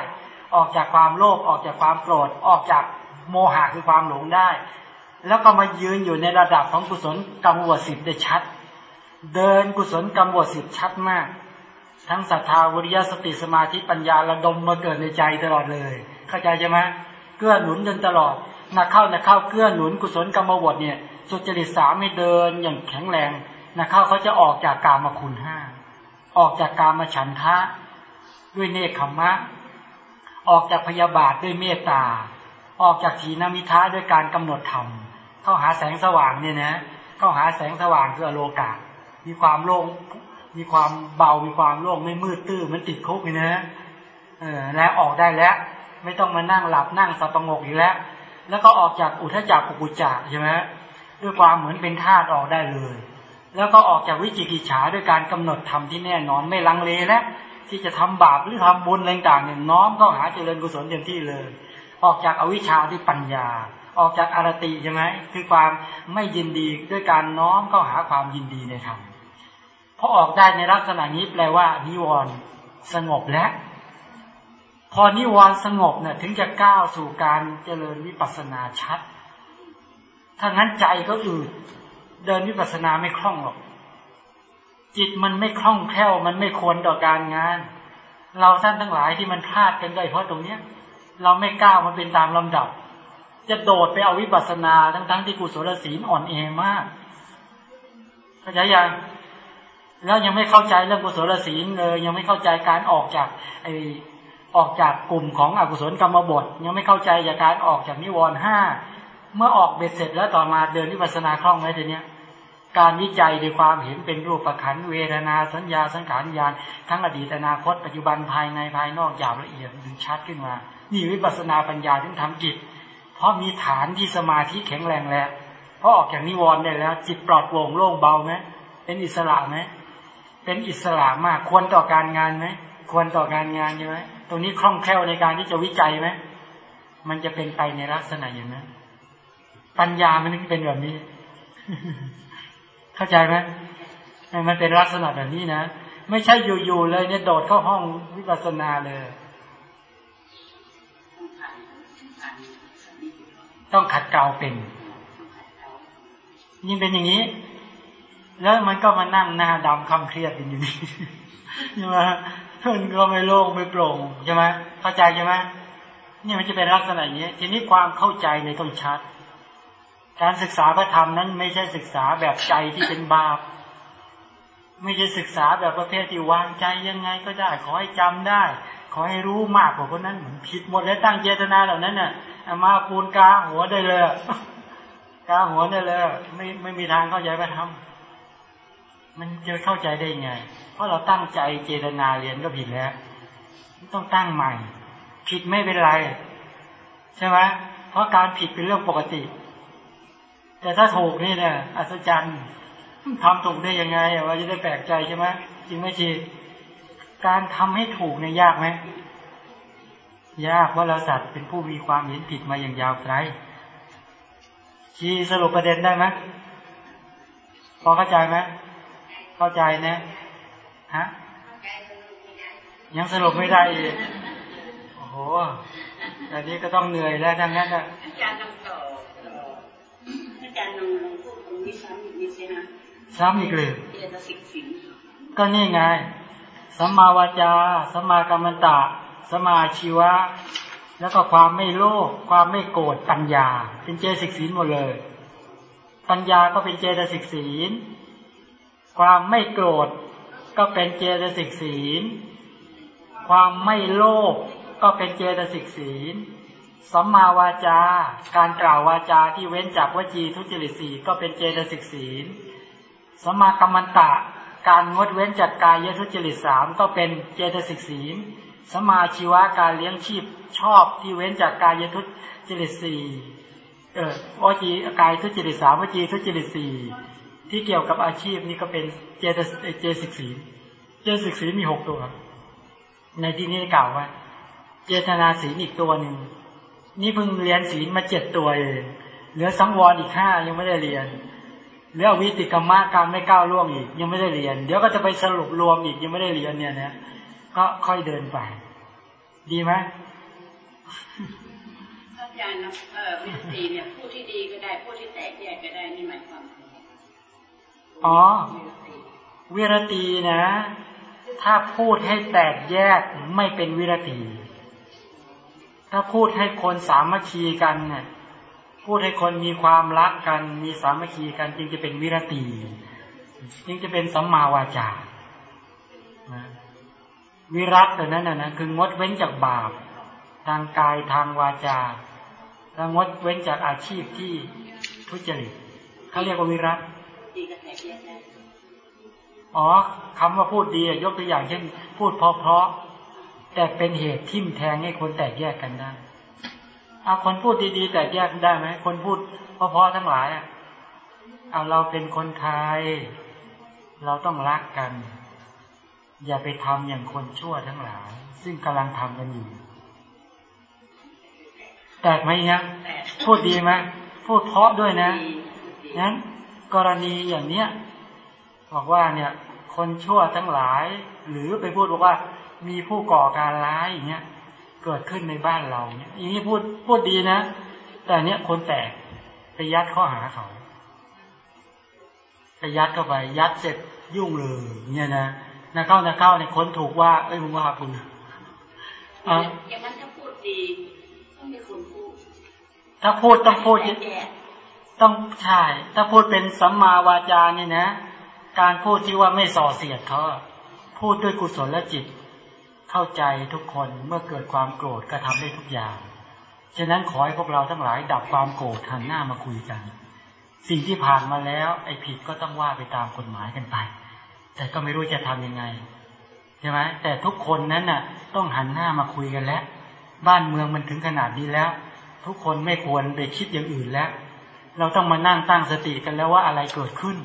ออกจากความโลภออกจากความโกรธออกจากโมหะคือความหลงได้ แล้วก็มายืนอยู่ในระดับของกุศลกรรมวสิบได้ชัด เดินกุศลกรรมวสิบชัดมาก ทั้งศรัทธาวิริยสติสมาธิปัญญาระดมมาเกิดในใจตลอดเลย เข้าใจใช่ไหมเกื้อหนุนจนตลอดนักเข้านักเข้าเกื้อหนุนกุศลกรรมวดเนี่ยสุจริตสามไม่เดินอย่างแข็งแรงนักเข้าเขาจะออกจากกามคุณห้าออกจากกามฉันทะด้วยเนคขมะ ออกจากพยาบาทด้วยเมตตา ออกจากถีนมิทะด้วยการกำหนดธรรม เข้าหาแสงสว่างเนี่ยนะ เข้าหาแสงสว่างคืออโลกามีความโล่ง มีความเบา มีความโล่งไม่มืดตื้อมันติดคุกเลยนะเออแล้วออกได้แล้ว ไม่ต้องมานั่งหลับนั่งสับประงกอีกแล้ว แล้วก็ออกจากอุทจักกุกุจักใช่ไหมด้วยความเหมือนเป็นธาตุออกได้เลย แล้วก็ออกจากวิจิกิจฉาด้วยการกำหนดธรรมที่แน่นอนไม่ลังเลแล้ว ที่จะทำบาปหรือทำบุญอะไรต่างเนี่ยน้อมเข้าหาเจริญกุศลเต็มที่เลย ออกจากอวิชชาด้วยปัญญา ออกจากอารติใช่ไหมคือความไม่ยินดีด้วยการน้อมเข้าหาความยินดีในธรรมพอออกได้ในลักษณะนี้แปลว่า นิวรณ์สงบแล้วพอนิวรณ์สงบเนี่ยถึงจะก้าวสู่การเจริญวิปัสสนาชัด ถ้างั้นใจก็อืดเดินวิปัสสนาไม่คล่องหรอก จิตมันไม่คล่องแคล่ว มันไม่ควรต่อการงาน เราท่านทั้งหลายที่มันพลาดกันได้เพราะตรงเนี้ย เราไม่ก้าวมันเป็นตามลำดับ จะโดดไปเอาวิปัสสนาทั้งๆทที่กุศลศีลอ่อนแอมากเข้าใจยังแล้วยังไม่เข้าใจเรื่องกุศลศีลเลย ยังไม่เข้าใจการออกจากไอออกจากกลุ่มของอกุศลกรรมบท ยังไม่เข้าใจจากการออกจากนิวรณ์ห้าเมื่อออกเบ็ดเสร็จแล้วต่อมาเดินวิปัสสนาคล่องไหมทีเนี้ย การวิจัยในความเห็นเป็นรูปประคันเวทนาสัญญาสังขารญาณทั้งอดีตอนาคต ปัจจุบันภายในภายนอกอย่างละเอียดดึงชัดขึ้นมา นี่วิปัสสนาปัญญาถึงทำจิตเพราะมีฐานที่สมาธิแข็งแรงแล้วเพราะออกจากนิวรณ์ได้แล้ว จิตปลอดโปร่งโล่งเบาไหมเป็นอิสระไหมเป็นอิสระมากควรต่อการงานไหมควรต่อการงานใช่ไหมตรงนี้คล่องแคล่วในการที่จะวิจัยไหมมันจะเป็นไปในลักษณะอย่างนั้นปัญญามันเป็นแบบนี้ เข้าใจไหมมันเป็นลักษณะแบบนี้นะ ไม่ใช่อยู่ๆเลยเนี่ยโดดเข้าห้องวิปัสสนาเลย ต้องขัดเกลาเป็นยิ่งเป็นอย่างนี้ แล้วมันก็มานั่งหน้าดำคำเครียดอยู่นี่ใช่ไหมมันก็ไม่โล่งไม่โปร่งใช่ไหมเข้าใจใช่ไหมนี่มันจะเป็นลักษณะอย่างนี้ ทีนี้ความเข้าใจในต้องชัด การศึกษาพระธรรมนั้นไม่ใช่ศึกษาแบบใจที่เป็นบาป ไม่ใช่ศึกษาแบบประเภทที่วางใจยังไงก็ได้ ขอให้จำได้ ขอให้รู้มากกว่าคนนั้นเหมือนผิดหมดแล้วตั้งเจตนาเหล่านั้นน่ะมาปูนกาหัวได้เลยกาหัวได้เลยไม่ไม่มีทางเข้าใจพระธรรมมันจะเข้าใจได้ไง เพราะเราตั้งใจเจตนาเรียนก็ผิดแล้วต้องตั้งใหม่ ผิดไม่เป็นไร ใช่ไหมเพราะการผิดเป็นเรื่องปกติ แต่ถ้าถูกนี่เนี่ยอัศจรรย์ทำถูกได้ยังไงว่าจะได้แปลกใจใช่ไหมจริงไหมจีการทำให้ถูกเนี่ยยากไหมยากเพราะเราสัตว์เป็นผู้มีความเห็นผิดมาอย่างยาวไกลชีสรุปประเด็นได้ไหมพอเข้าใจไหมเข้าใจนะฮะยังสรุปไม่ได้อีกโอ้โหอันนี้ก็ต้องเหนื่อยแล้วทั้งนั้นอะ อาจารย์ลองต่ออาจารย์ลองลอง พูดตรงนี้ซ้ำอีกนิดสินะซ้ำอีกเลยเจตสิกสินก็นี่ไงสัมมาวาจาสัมมากรรมตะสัมมาชีวะ แล้วก็ความไม่โลภความไม่โกรธปัญญา เป็นเจตสิกศีลหมดเลย ปัญญาก็เป็นเจตสิกศีล ความไม่โกรธก็เป็นเจตสิกศีล ความไม่โลภก็เป็นเจตสิกศีล สัมมาวาจาการกล่าววาจาที่เว้นจากวจีทุจริตสีก็เป็นเจตสิกศีลสัมมากรรมันตะ การงดเว้นจากกายทุจริตสามก็เป็นเจตสิกศีลสมมาชีวะการเลี้ยงชีพชอบที่เว้นจากกายทุจริตสี่เออวจีกายทุจริตสามวจีทุจริตสี่ที่เกี่ยวกับอาชีพนี่ก็เป็นเจตเจตสิกศีลเจตสิกศีลมีหกตัว ในที่นี้กล่าวว่า เจตนาศีลอีกตัวหนึ่ง นี่เพิ่งเรียนศีลมาเจ็ดตัวเองเหลือสังวรอีกห้ายังไม่ได้เรียนเหลือวิติกรรมะการไม่ก้าวล่วงอีก ยังไม่ได้เรียน เดี๋ยวก็จะไปสรุปรวมอีกยังไม่ได้เรียนเนี่ยนะก็ค่อยเดินไป ดีไหมอาจารย์นะเออวิธีเนี่ยผู้ที่ดีก็ได้ผู้ที่แตกแยกก็ได้นี่หมายความว่าไงอ๋อวิธีวิรตีนะ ถ้าพูดให้แตกแยกไม่เป็นวิรตี ถ้าพูดให้คนสามัคคีกันเนี่ยพูดให้คนมีความรักกัน มีสามัคคีกัน จึงจะเป็นวิรตีจึงจะเป็นสัมมาวาจานะวิรัตแต่นั้นนะนะคืองดเว้นจากบาป ทางกายทางวาจาและงดเว้นจากอาชีพที่ทุจริตเขาเรียกว่าวิรัตอ๋อคำว่าพูดดียกตัวอย่างเช่น พูดเพราะ แต่เป็นเหตุทิ่มแทงให้คนแตกแยกกันได้เอาคนพูดดีๆแตกแยกได้ไหมคนพูดเพราะๆทั้งหลายอะเอาเราเป็นคนไทย เราต้องรักกัน อย่าไปทำอย่างคนชั่วทั้งหลาย ซึ่งกำลังทำกันอยู่แตกไหมเนี่ยแต่พูดดีไหมพูดเพราะด้วยนะดีดีนั้นกรณีอย่างเนี้ยบอกว่าเนี่ย คนชั่วทั้งหลาย หรือไปพูดบอกว่า มีผู้ก่อการร้ายอย่างเงี้ย เกิดขึ้นในบ้านเราเนี่ยอย่างนี้พูดพูดดีนะ แต่เนี้ยคนแตกไปยัดข้อหาเขาไปยัดเข้าไป ยัดเสร็จยุ่งเลยเนี่ยนะนักเข้านักเข้าเนี่ยคนถูกว่า เอ้ยมึงว่าคุณอะอย่างนั้นถ้าพูดดีต้องมีคนพูด ถ้าพูดต้องพูดแตกแยกต้องใช่ถ้าพูดเป็นสัมมาวาจานี่นะ การพูดที่ว่าไม่ส่อเสียดเขาอะพูดด้วยกุศลและจิต เข้าใจทุกคนเมื่อเกิดความโกรธก็ทำได้ทุกอย่าง ฉะนั้นขอให้พวกเราทั้งหลายดับความโกรธหันหน้ามาคุยกัน สิ่งที่ผ่านมาแล้ว ไอ้ผิดก็ต้องว่าไปตามกฎหมายกันไป แต่ก็ไม่รู้จะทำยังไงใช่ไหมแต่ทุกคนนั้นน่ะ ต้องหันหน้ามาคุยกันแล้ว บ้านเมืองมันถึงขนาดนี้แล้ว ทุกคนไม่ควรไปคิดอย่างอื่นแล้ว เราต้องมานั่งตั้งสติกันแล้วว่าอะไรเกิดขึ้น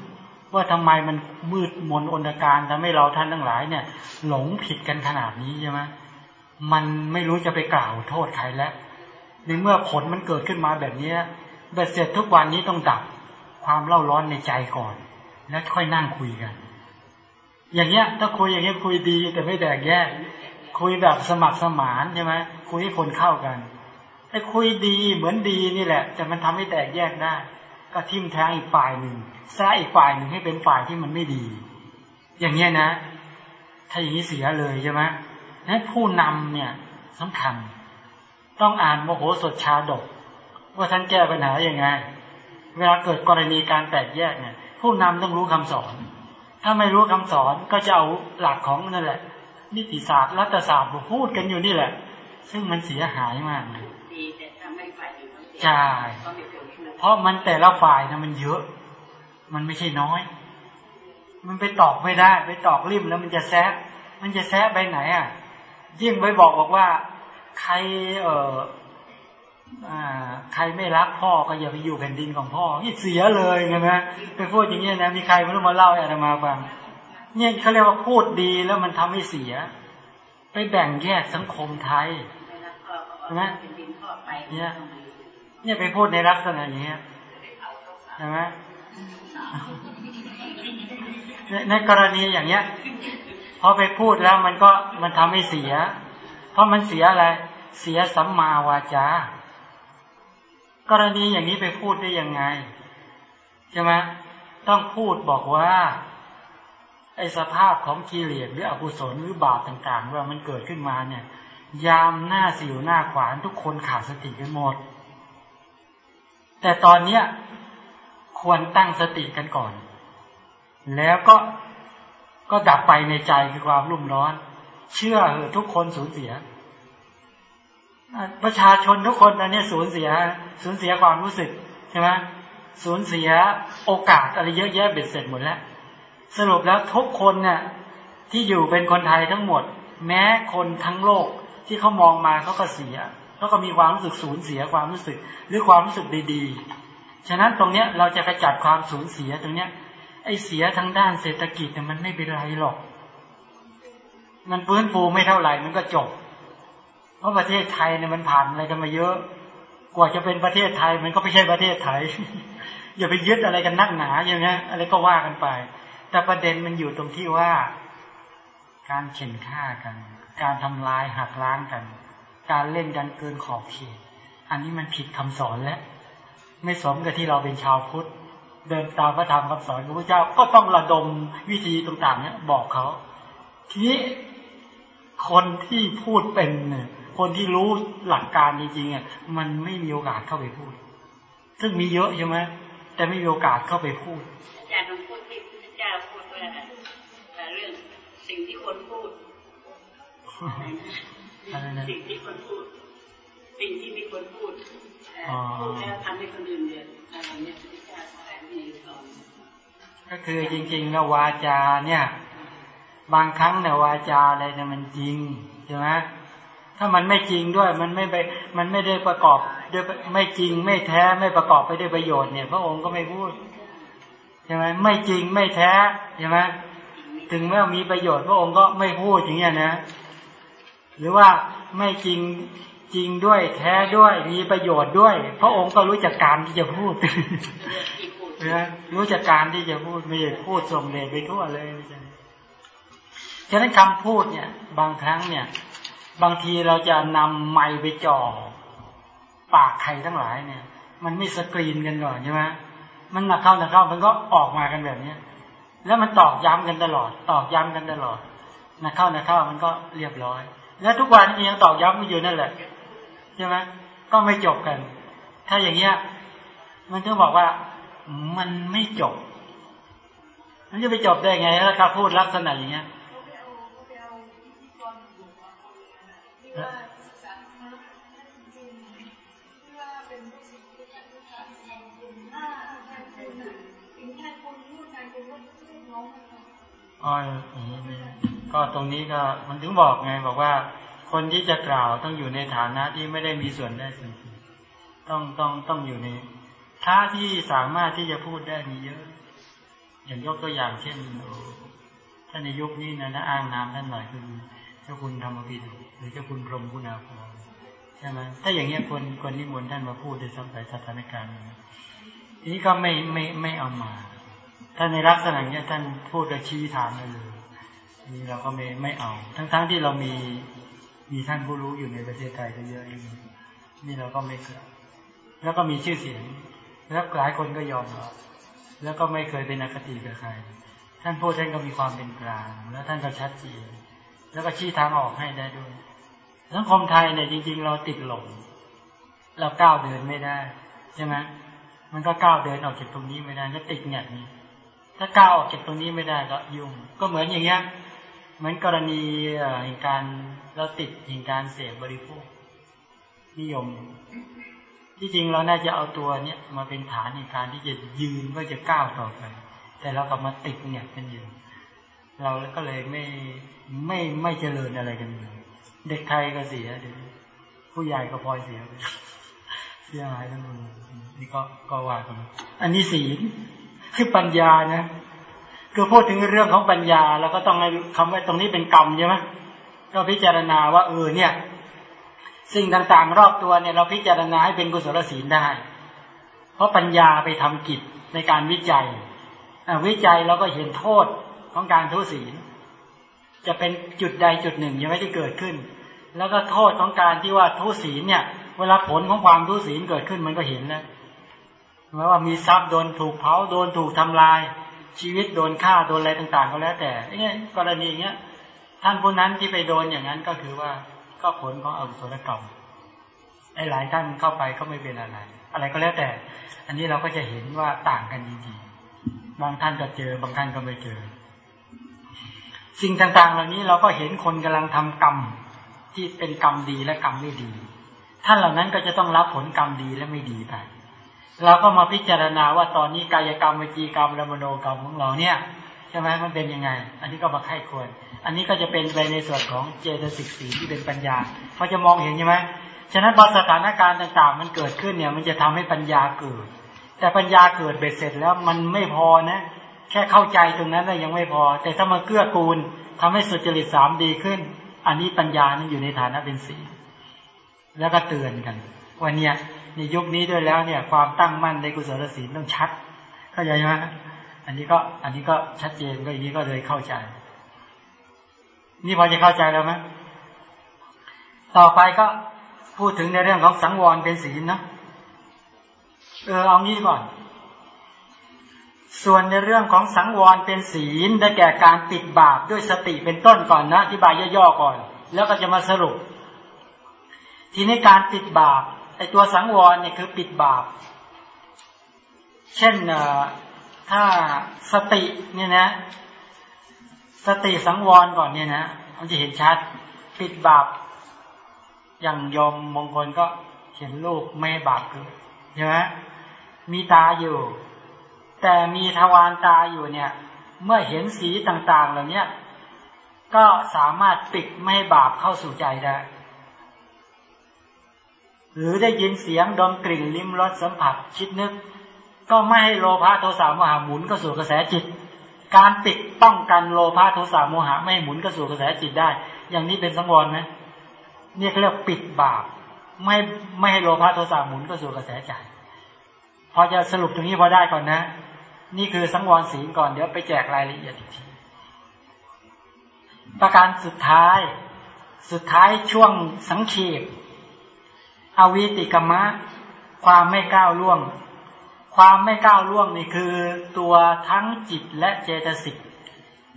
ว่าทำไมมันมืดมนอนตการทำให้เราท่านทั้งหลายเนี่ย หลงผิดกันขนาดนี้ใช่ไหมมันไม่รู้จะไปกล่าวโทษใครแล้ว ในเมื่อผลมันเกิดขึ้นมาแบบเนี้ยเบ็ดเสร็จทุกวันนี้ต้องดับความเล่าร้อนในใจก่อน แล้วค่อยนั่งคุยกัน อย่างเงี้ย ถ้าคุยอย่างเงี้ยคุยดีแต่ไม่แตกแยก คุยแบบสมัครสมานใช่ไหมคุยให้คนเข้ากันไอ้คุยดีเหมือนดีนี่แหละ แต่มันทำให้แตกแยกได้ ก็ทิมแทงอีกฝ่ายหนึ่งซะอีกฝ่ายหนึ่งให้เป็นฝ่ายที่มันไม่ดี อย่างเงี้ยนะ ถ้าอย่างนี้เสียเลยใช่ไหมนั้นผู้นำเนี่ยสำคัญ ต้องอ่านโมโหสดชาดก ว่าท่านแก้ปัญหาอย่างไง เวลาเกิดกรณีการแตกแยกเนี่ย ผู้นำต้องรู้คำสอน ถ้าไม่รู้คำสอนก็จะเอาหลักของนั่นแหละ นิติศาสตร์รัฐศาสตร์มาพูดกันอยู่นี่แหละ ซึ่งมันเสียหายมากเลยดีแต่ถ้าไม่ฝ่ายอื่นเขาเสียใช่ก็ไม่คว รพูดเพราะมันแต่ละฝ่ายนะมันเยอะ มันไม่ใช่น้อย มันไปตอกไม่ได้ ไปตอกริมแล้วมันจะแซะมันจะแซะไปไหนอะ ยิ่งไปบอกบอกว่า ใครเอ่ออ่าใครไม่รักพ่อก็อย่าไปอยู่แผ่นดินของพ่อนี่เสียเลยไงนะไปพูดอย่างเงี้ยนะมีใครไม่รู้มาเล่าให้อาตมาฟังเนี่ยเขาเรียกว่าพูดดีแล้วมันทำให้เสีย ไปแบ่งแยกสังคมไทยไม่รักพ่อก็เอาใช่ไหมเป็นดินพ่อไปเนี่ย เนี่ยไปพูดในลักษณะอย่างเงี้ยใช่ไหมในกรณีอย่างเงี้ยพอไปพูดแล้วมันก็มันทำให้เสีย เพราะมันเสียอะไร เสียสัมมาวาจา กรณีอย่างนี้ไปพูดได้ยังไงใช่ไหมต้องพูดบอกว่าไอสภาพของกิเลสหรืออกุศลหรือบาปต่างๆว่ามันเกิดขึ้นมาเนี่ย ยามหน้าสิวหน้าขวานทุกคนขาดสติกันหมด แต่ตอนเนี้ยควรตั้งสติกันก่อน แล้วก็ก็ดับไปในใจคือความรุ่มร้อน เชื่อเหอทุกคนสูญเสีย ประชาชนทุกคนตอนนี้สูญเสีย สูญเสียความรู้สึกใช่ไหมสูญเสียโอกาสอะไรเยอะแยะเบ็ดเสร็จหมดแล้ว สรุปแล้วทุกคนเนี่ยที่อยู่เป็นคนไทยทั้งหมด แม้คนทั้งโลกที่เขามองมาเขาก็เสีย เขาก็มีความรู้สึกสูญเสียความรู้สึก หรือความรู้สึกดีๆ ฉะนั้นตรงเนี้ยเราจะกระจัดความสูญเสียตรงเนี้ยไอ้เสียทางด้านเศรษฐกิจเนี่ยมันไม่เป็นไรหรอก มันฟื้นฟูไม่เท่าไหร่มันก็จบ เพราะประเทศไทยเนี่ยมันผ่านอะไรกันมาเยอะ กว่าจะเป็นประเทศไทยมันก็ไม่ใช่ประเทศไทย อย่าไปยึดอะไรกันนักหนาอย่างเงี้ยอะไรก็ว่ากันไป แต่ประเด็นมันอยู่ตรงที่ว่า การเข็นฆ่ากัน การทำลายหักล้างกัน การเล่นกันเกินขอบเขต อันนี้มันผิดคำสอนแล้ว ไม่สมกับที่เราเป็นชาวพุทธ เดินตามพระธรรมคำสอนของพระเจ้าก็ต้องระดมวิธีต่างๆเนี่ยบอกเขา ทีนี้คนที่พูดเป็นเนี่ยคนที่รู้หลักการจริงๆอะมันไม่มีโอกาสเข้าไปพูด ซึ่งมีเยอะใช่ไหมแต่ไม่มีโอกาสเข้าไปพูดอาจารย์ลองพูดที่พระเจ้าพูดว่าเรื่องสิ่งที่คนพูดอะไรนะ สิ่งที่คนพูด สิ่งที่มีคนพูดพูดแล้วทำให้คนอื่นเดือดอะไรเนี่ยพระเจ้าสอนมีสอนก็คือจริงๆแล้ววาจาเนี่ย บางครั้งเนี่ยวาจาอะไรเนี่ยมันจริงใช่ไหมถ้ามันไม่จริงด้วยมันไม่ไปมันไม่ได้ประกอบด้วยไม่จริงไม่แท้ไม่ประกอบไปด้วยประโยชน์เนี่ย พระองค์ก็ไม่พูดใช่ไหมไม่จริงไม่แท้ใช่ไหมถึงแม้มีประโยชน์พระองค์ก็ไม่พูดอย่างเงี้ยนะ หรือว่าไม่จริงจริงด้วยแท้ด้วยมีประโยชน์ด้วย พระองค์ก็รู้จักการที่จะพูดที่พูดนะรู้จักการที่จะพูดไม่ใช่พูดส่งเดชไปทั่วเลยไม่ใช่ฉะนั้นคำพูดเนี่ย บางครั้งเนี่ย บางทีเราจะนำไม้ไปจ่อปากใครทั้งหลายเนี่ย มันไม่สกรีนกันก่อนใช่ไหมมันหนักเข้าหนักเข้ามันก็ออกมากันแบบเนี้ยแล้วมันตอกย้ำกันตลอด ตอกย้ำกันตลอดหนักเข้าหนักเข้ามันก็เรียบร้อย แล้วทุกวันนี้ยังตอกย้ำมันอยู่นั่นแหละใช่ไหมก็ไม่จบกัน ถ้าอย่างเงี้ย มันก็บอกว่ามันไม่จบ มันจะไปจบได้ไงถ้าเขาพูดลักษณะอย่างเงี้ย อ๋ออย่างนี้นี่ก็ตรงนี้ก็มันถึงบอกไงบอกว่า คนที่จะกล่าวต้องอยู่ในฐานะที่ไม่ได้มีส่วนได้ส่วนเสียต้องต้องต้องอยู่ในท่าที่สามารถที่จะพูดได้มีเยอะ อย่างยกตัวอย่างเช่นท่านในยุคนี้นะนะอ้างนามท่านหน่อยคือเจ้าคุณธรรมบิดหรือเจ้าคุณพรหมคุณาภรใช่ไหมถ้าอย่างเงี้ยคนคนนิมนต์ท่านมาพูดในสมัยสถานการณ์นี้ทีนี้ก็ไม่ไม่ไม่เอามา ถ้าในลักษณะเนี้ยท่านพูดโดยชี้ทางได้เลยนี่เราก็ไม่ไม่เอา ทั้งๆทที่เรามีมีท่านผู้รู้อยู่ในประเทศไทยเยอะอยู่นี่เราก็ไม่เกิดแล้วก็มีชื่อเสียง แล้วหลายคนก็ยอมรับแล้วก็ไม่เคยเป็นอคติกับใคร ท่านพูดท่านก็มีความเป็นกลาง แล้วท่านก็ชัดเจนแล้วก็ชี้ทางออกให้ได้ด้วยสังคมไทยเนี่ยจริง ๆ เราติดหลงเราก้าวเดินไม่ได้ใช่ไหมมันก็ก้าวเดินออกจากตรงนี้ไม่ได้ก็ติดเงียนี้ ถ้าก้าวออกจากตรงนี้ไม่ได้ก็ยุ่ง ก็เหมือนอย่างเงี้ยเหมือนกรณีเหตุการเราติดเหตุการเสพบริโภค นิยม ที่จริงเราน่าจะเอาตัวเนี้ยมาเป็นฐานในการที่จะยืนเพื่อจะก้าวต่อไป แต่เรากลับมาติดเนี่ยกันอยู่เราก็เลยไม่ไม่ไม่เจริญอะไรกันเลยเด็กไทยก็เสียเด็กผู้ใหญ่ก็พลอยเสียเสียหายทั้งหมดนี่ก็ก็ว่ากันอันนี้ศีล คือปัญญานะคือพูดถึงเรื่องของปัญญาเราก็ต้องให้คำว่าตรงนี้เป็นกรรมใช่ไหมก็พิจารณาว่าเออเนี่ย สิ่งต่างๆ รอบตัวเนี่ย เราพิจารณาให้เป็นกุศลศีลได้ เพราะปัญญาไปทำกิจในการวิจัยวิจัยเราก็เห็นโทษของการทุศีล จะเป็นจุดใดจุดหนึ่งยังไม่ได้เกิดขึ้น แล้วก็โทษของการที่ว่าทุศีลเนี่ย เวลาผลของความทุศีลเกิดขึ้นมันก็เห็นแล้ว แม้ว่ามีทรัพย์โดนถูกเผาโดนถูกทำลาย ชีวิตโดนฆ่าโดนอะไรต่างๆ ก็แล้วแต่เนี่ยกรณีเงี้ยท่านผู้นั้นที่ไปโดนอย่างนั้นก็คือว่าก็ผลของอกุศลกรรมไอ้หลายท่านเข้าไปก็ไม่เป็นอะไร อะไรก็แล้วแต่ อันนี้เราก็จะเห็นว่าต่างกันจริงๆบางท่านก็เจอบางท่านก็ไม่เจอ สิ่งต่างๆ เหล่านี้เราก็เห็นคนกำลังทำกรรมที่เป็นกรรมดีและกรรมไม่ดี ท่านเหล่านั้นก็จะต้องรับผลกรรมดีและไม่ดีไป เราก็มาพิจารณาว่าตอนนี้กายกรรมวิจีกรรมและมโนกรรมของเราเนี่ยใช่ไหมมันเป็นยังไง อันนี้ก็มาไข้ควร อันนี้ก็จะเป็นไปในส่วนของเจตสิกสีที่เป็นปัญญาเขาจะมองเห็นใช่ไหมฉะนั้นพอสถานการณ์ต่างๆ มันเกิดขึ้นเนี่ย มันจะทำให้ปัญญาเกิด แต่ปัญญาเกิดเบ็ดเสร็จแล้วมันไม่พอนะ แค่เข้าใจตรงนั้นได้ยังไม่พอ แต่ถ้ามาเกื้อกูลทำให้สุจริตสามดีขึ้น อันนี้ปัญญานั้นอยู่ในฐานะเป็นศีแล้วก็เตือนกันว่าเนี่ย ในยุคนี้ด้วยแล้วเนี่ย ความตั้งมั่นในกุศลศีลต้องชัด เข้าใจไหมอันนี้ก็ อันนี้ก็ชัดเจนก็อย่างนี้ก็เลยเข้าใจ นี่พอจะเข้าใจแล้วไหมต่อไปก็พูดถึงในเรื่องของสังวรเป็นศีลนะเออเอางี้ก่อน ส่วนในเรื่องของสังวรเป็นศีลได้แก่การปิดบาปด้วยสติเป็นต้นก่อนนะที่บายย่อๆก่อน แล้วก็จะมาสรุป ทีนี้การปิดบาป ไอตัวสังวรเนี่ยคือปิดบาป เช่นถ้าสติเนี่ยนะ สติสังวรก่อนเนี่ยนะมันจะเห็นชัด ปิดบาป อย่างยมมงคลก็เห็นลูกไม่บาปคือใช่ไหมมีตาอยู่ แต่มีทวารตาอยู่เนี่ย เมื่อเห็นสีต่างๆเหล่านี้ก็สามารถปิดไม่ให้บาปเข้าสู่ใจได้ หรือได้ยินเสียงดมกลิ่นลิ้มรสสัมผัสคิดนึก ก็ไม่ให้โลภะโทสะโมหะหมุนก็สู่กระแสจิต การปิดป้องกันโลภะโทสะโมหะไม่ให้หมุนก็สู่กระแสจิตได้ อย่างนี้เป็นสังวรไหมนี่เขาเรียกปิดบาปไม่ไม่ให้โลภะโทสะหมุนก็สู่กระแสใจพอจะสรุปตรงนี้พอได้ก่อนนะ นี่คือสังวรศีลก่อนเดี๋ยวไปแจกรายละเอียดอีกทีประการสุดท้าย สุดท้ายช่วงสังเขป อวิติกรรมะ ความไม่ก้าวล่วง ความไม่ก้าวล่วงนี่คือ ตัวทั้งจิตและเจตสิก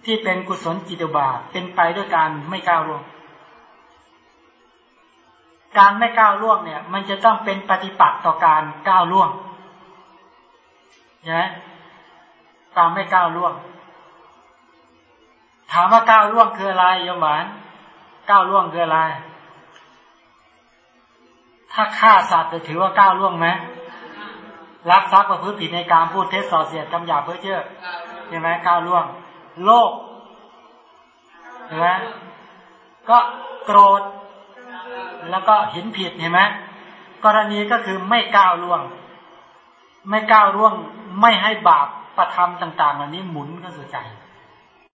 ที่เป็นกุศลจิตบาเป็นไปด้วยการไม่ก้าวล่วง การไม่ก้าวล่วงเนี่ย มันจะต้องเป็นปฏิปักษ์ต่อการก้าวล่วงใช่ไหมการไม่ก้าวล่วง ถามว่าก้าวล่วงคืออะไรโยมหวานก้าวล่วงคืออะไร ถ้าฆ่าสัตว์จะถือว่าก้าวล่วงไหมรักทรัพย์ประพฤติผิดในการพูดเท็จส่อเสียดคำหยาบเพื่อเชื่อใช่ไหมก้าวล่วง โลกเห็นไหมก็โกรธ แล้วก็เห็นผิดเห็นไหมกรณีก็คือไม่ก้าวล่วง ไม่ก้าวล่วง ไม่ให้บาปประทำต่าง ๆ เหล่านี้หมุนเข้าสู่ใจ